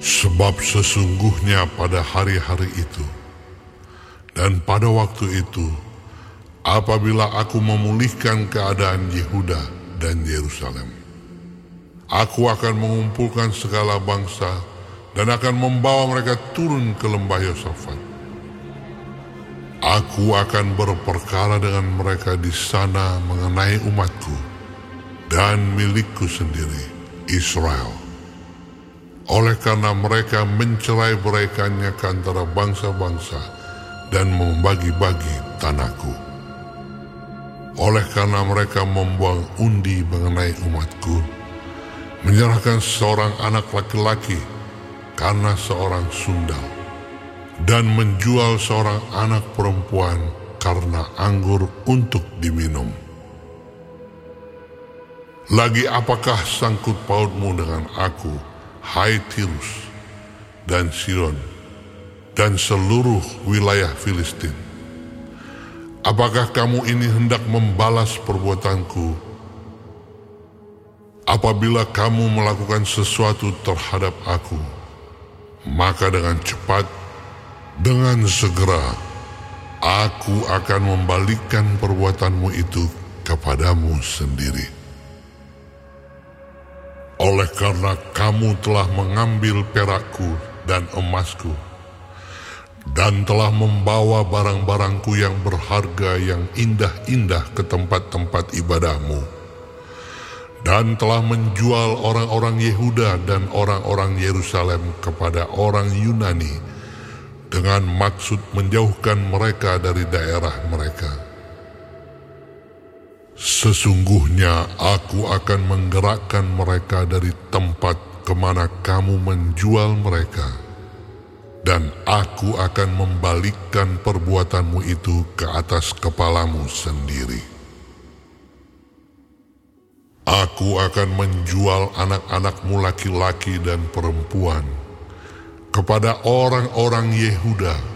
Sebab sesungguhnya pada hari-hari itu dan pada waktu itu, apabila aku memulihkan keadaan Yehuda dan Yerusalem, aku akan mengumpulkan segala bangsa dan akan membawa mereka turun ke lembah Yosafat. Aku akan berperkara dengan mereka di sana mengenai umatku dan milikku sendiri, Israel oleh karena mereka mencerai beraikannya ke antara bangsa-bangsa dan membagi-bagi tanahku. Oleh karena mereka membuang undi mengenai umatku, menyerahkan seorang anak laki-laki karena seorang sundal, dan menjual seorang anak perempuan karena anggur untuk diminum. Lagi apakah sangkut pautmu dengan aku?' Hai Tirus dan Sidon dan seluruh wilayah Filistin. Apakah kamu ini hendak membalas perbuatanku apabila kamu melakukan sesuatu terhadap aku? Maka dengan cepat, dengan segera, aku akan membalikkan perbuatanmu itu kepadamu sendiri. Karena kamu telah mengambil perakku dan emasku, dan telah membawa barang-barangku yang berharga yang indah-indah ke tempat-tempat ibadahmu, dan telah menjual orang-orang Yehuda dan orang-orang Yerusalem kepada orang Yunani dengan maksud menjauhkan mereka dari daerah mereka Sesungguhnya aku akan menggerakkan mereka dari tempat ke mana kamu menjual mereka, dan aku akan membalikkan perbuatanmu itu ke atas kepalamu sendiri. Aku akan menjual anak-anakmu laki-laki dan perempuan kepada orang-orang Yehuda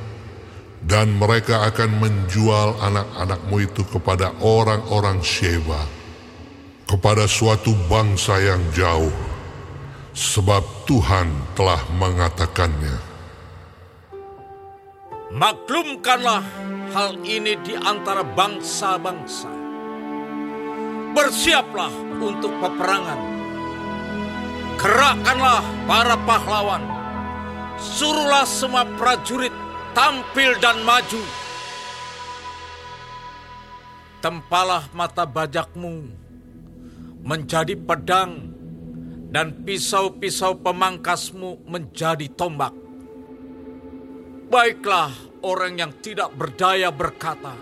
dan mereka akan menjual anak-anakmu itu kepada orang-orang Sheba, kepada suatu bangsa yang jauh, sebab Tuhan telah mengatakannya. Maklumkanlah hal ini di antara bangsa-bangsa. Bersiaplah untuk peperangan. Gerakkanlah para pahlawan. Suruhlah semua prajurit tampil dan maju. Tempalah mata bajakmu menjadi pedang dan pisau-pisau pemangkasmu menjadi tombak. Baiklah orang yang tidak berdaya berkata,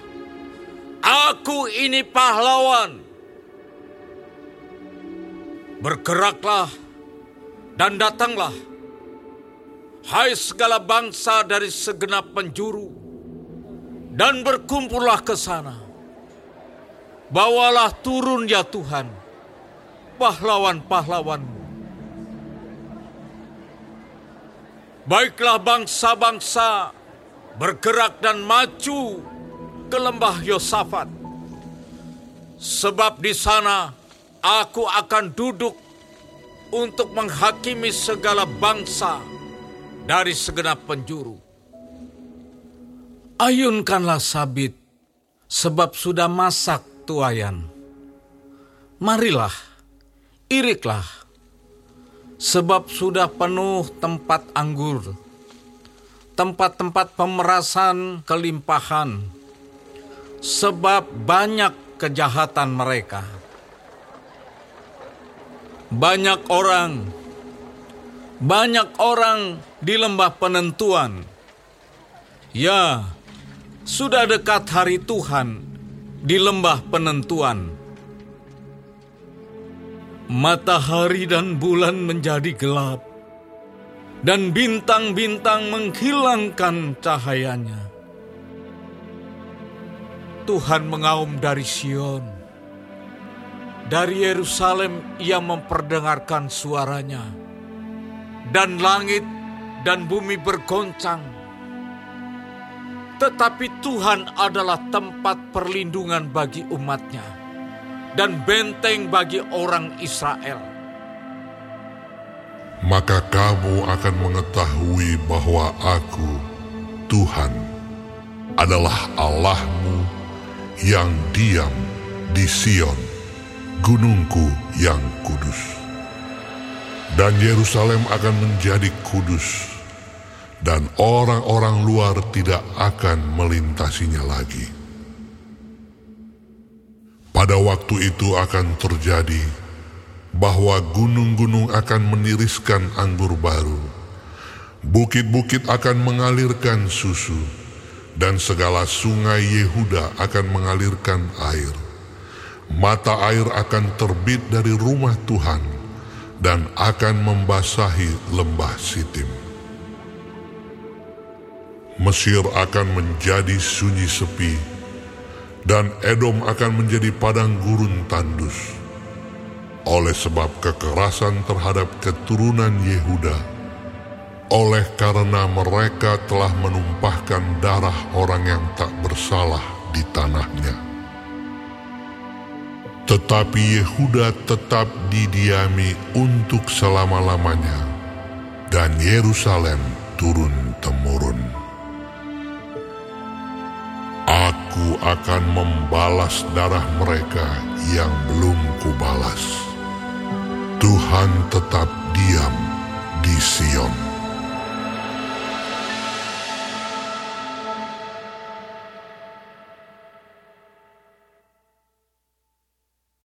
Aku ini pahlawan. Bergeraklah dan datanglah Hai segala bangsa dari segenap penjuru, dan berkumpullah ke sana. Bawalah turun ya Tuhan, pahlawan-pahlawanmu. Baiklah bangsa-bangsa bergerak dan maju ke lembah Yosafat. Sebab di sana aku akan duduk untuk menghakimi segala bangsa dari segenap penjuru. Ayunkanlah sabit, sebab sudah masak tuayan. Marilah, iriklah, sebab sudah penuh tempat anggur, tempat-tempat pemerasan kelimpahan, sebab banyak kejahatan mereka. Banyak orang banyak orang di lembah penentuan. Ya, sudah dekat hari Tuhan di lembah penentuan. Matahari dan bulan menjadi gelap, dan bintang-bintang menghilangkan cahayanya. Tuhan mengaum dari Sion. Dari Yerusalem ia memperdengarkan suaranya dan langit dan bumi bergoncang. Tetapi Tuhan adalah tempat perlindungan bagi umatnya dan benteng bagi orang Israel. maka kamu akan mengetahui bahwa Aku, Tuhan, adalah Allahmu yang diam di Sion, gunungku yang kudus. Dan Yerusalem akan menjadi kudus, dan orang-orang luar tidak akan melintasinya lagi. Pada waktu itu akan terjadi bahwa gunung-gunung akan meniriskan anggur baru, bukit-bukit akan mengalirkan susu, dan segala sungai Yehuda akan mengalirkan air. Mata air akan terbit dari rumah Tuhan dan akan membasahi lembah Sitim. Mesir akan menjadi sunyi sepi, dan Edom akan menjadi padang gurun tandus oleh sebab kekerasan terhadap keturunan Yehuda, oleh karena mereka telah menumpahkan darah orang yang tak bersalah di tanahnya. Tetapi Yehuda tetap didiami untuk selama-lamanya, dan Yerusalem turun-temurun. Aku akan membalas darah mereka yang belum kubalas. Tuhan tetap diam